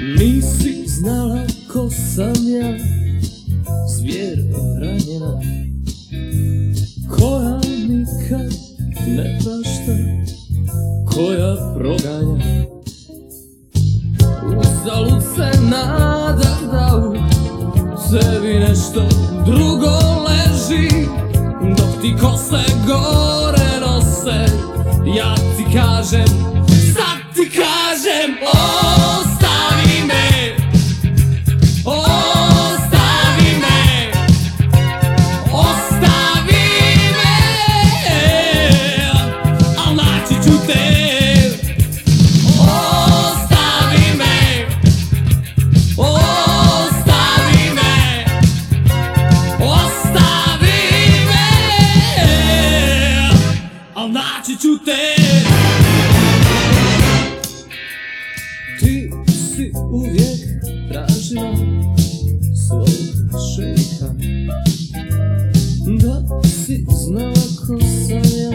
Nisi znala ko sam ja. Zvijer ranjena. Koja nikad ne prašta Koja proganja. Uzalud se nada da u tebi nešto drugo leži. Dok ti kose gore nose Ja ti kažem, Ti si uvijek Da si znala ko sam ja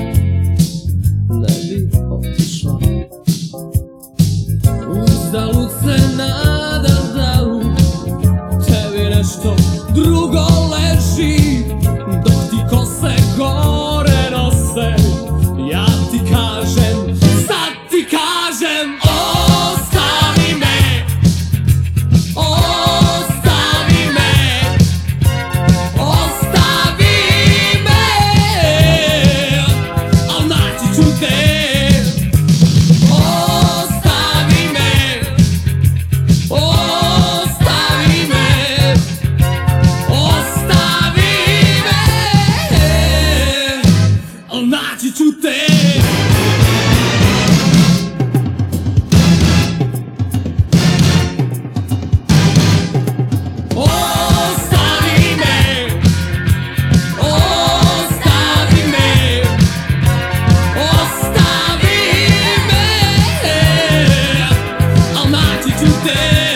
tem.